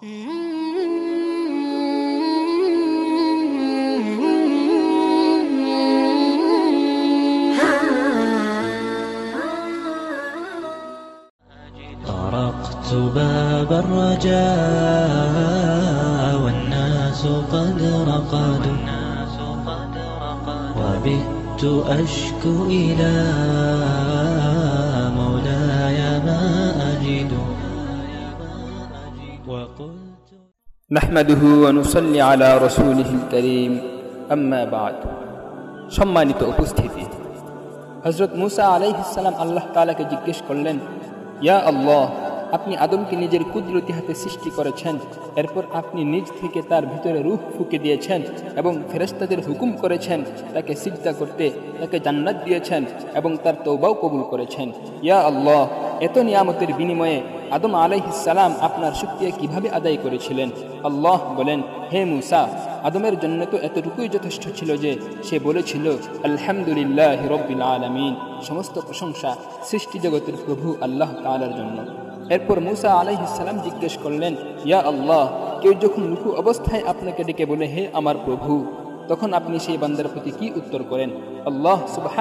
طرقت باب الرجاء والناس قد رقدوا وبت أشكو إلى مولاي ما أجد. নাহমাদুহু অনুসল্লি আলা রসুলহিল করিম আম্মা বাদ সম্মানিত উপস্থিতি। হজরত মুসা আলাইহিসাল্লাম আল্লাহ তালাকে জিজ্ঞেস করলেন, ইয়া আল্লাহ, আপনি আদমকে নিজের কুদরতি হাতে সৃষ্টি করেছেন, এরপর আপনি নিজ থেকে তার ভিতরে রূহ ফুকে দিয়েছেন এবং ফেরেস্তাদের হুকুম করেছেন, তাকে সিজদা করতে, তাকে জান্নাত দিয়েছেন এবং তার তৌবাও কবুল করেছেন। ইয়া আল্লাহ, এত নিয়ামতের বিনিময়ে আদম আলাইহিসালাম আপনার শুক্রিয়া কীভাবে আদায় করেছিলেন? আল্লাহ বলেন, হে মুসা, আদমের জন্য তো এতটুকুই যথেষ্ট ছিল যে সে বলেছিল, আলহামদুলিল্লাহ রব্বিল আলমিন। সমস্ত প্রশংসা সৃষ্টি জগতের প্রভু আল্লাহ তালার জন্য। এরপর মুসা আলাইহিসাল্লাম জিজ্ঞেস করলেন, ইয়া আল্লাহ, কেউ যখন রুকু অবস্থায় আপনাকে ডেকে বলে, হে আমার প্রভু, তখন আপনি সেই বান্দার প্রতি কি উত্তর করেন? আল্লাহ সুবাহ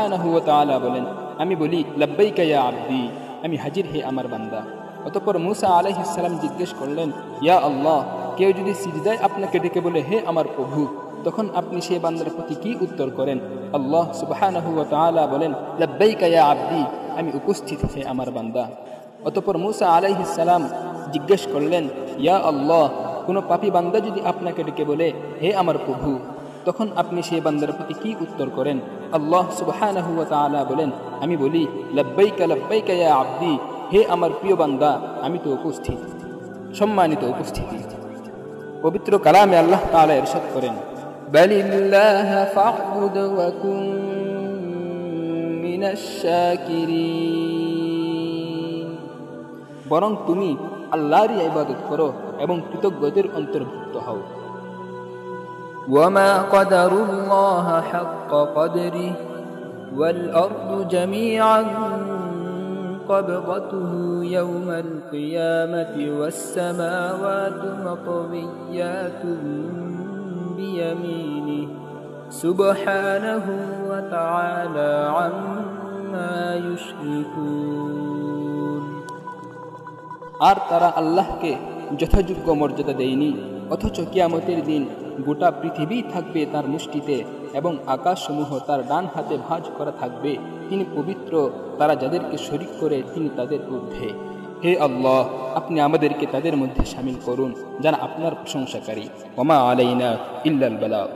বলেন, আমি বলি, লব্বাইকা ইয়া আব্দি আমি হাজির হে আমার বান্দা। অতপর মুসা আলাইহিসাল্লাম জিজ্ঞেস করলেন, ইয়া আল্লাহ, কেউ যদি সিজদায় আপনাকে ডেকে বলে, হে আমার প্রভু তখন আপনি সেই বান্দার প্রতি কি উত্তর করেন? আল্লাহ সুবাহ বলেন, লব্বাইকা আব্দি আমি উপস্থিত হে আমার বান্দা। অতপর মুসা আলাইহিসাল্লাম জিজ্ঞেস করলেন, ইয়া আল্লাহ, কোনো পাপি বান্দা যদি আপনাকে ডেকে বলে, হে আমার প্রভু তখন আপনি সেই বান্দার প্রতি কি উত্তর করেন? আল্লাহ সুবাহ বলেন, আমি বলি, লব্বাইকা লব্বাইকা ইয়া আব্দি হে আমার প্রিয় বান্দা আমি তো উপস্থিত সম্মানিত উপস্থিতি পবিত্র কালামে আল্লাহ তাআলা ইরশাদ করেন বালিল্লাহ ফা'বুদ ওয়া কুন মিনাশ শাকিরিন বরং তুমি আল্লাহরই ইবাদত করো এবং কৃতজ্ঞদের অন্তর্ভুক্ত হও وما قدر الله حق قدره والأرض جميعا قبضته يوم القيامة والسماوات مطويات بيمينه سبحانه وتعالى عما يشركون আর তারা আল্লাহকে যথাযোগ্য মর্যাদা দেয়নি অথচ কিয়ামতের দিন গোটা পৃথিবী থাকবে তার মুষ্টিতে এবং আকাশসমূহ তার ডান হাতে ভাঁজ করা থাকবে। তিনি পবিত্র, তারা যাদেরকে শরিক করে, তিনি তাদের ঊর্ধ্বে। হে আল্লাহ, আপনি আমাদেরকে তাদের মধ্যে সামিল করুন, যারা আপনার প্রশংসাকারী। কমা আলাইনা ইল্লাল বালা।